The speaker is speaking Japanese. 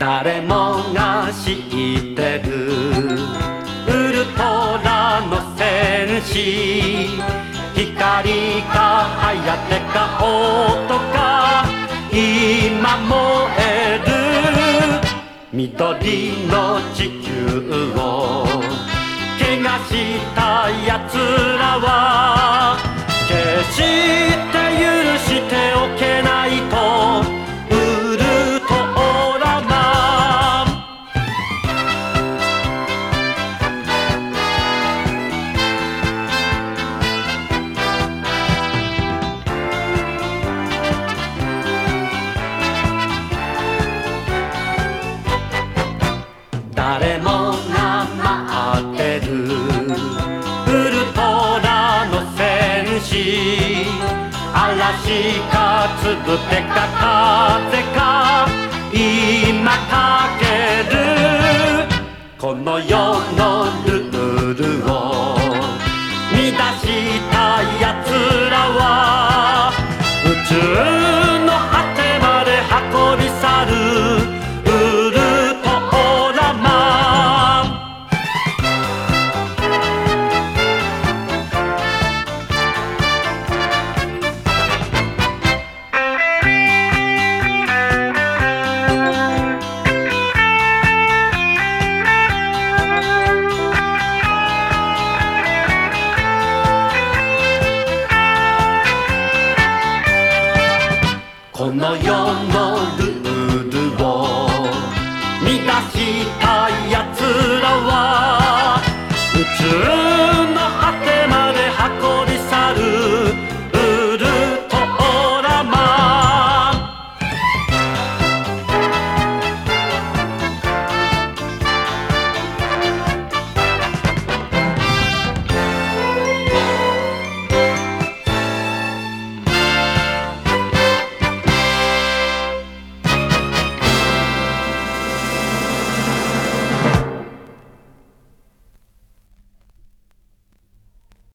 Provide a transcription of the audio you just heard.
誰もが知ってる。ウルトラの戦士光か颯か音か今燃える緑の地球を。怪我した奴らは誰もが待ってる。ウルトラの戦士。嵐かつぶてか風か。今かける。この世のこの世のル